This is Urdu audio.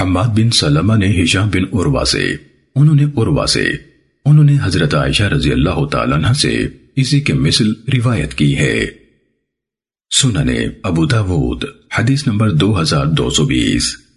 حماد بن سلمہ نے ہشام بن عروا سے، انہوں نے عروہ سے، انہوں نے حضرت عائشہ رضی اللہ تعالیٰ عنہ سے اسی کے مثل روایت کی ہے۔ سننے ابو داود، حدیث نمبر دو ہزار دو سو بیس۔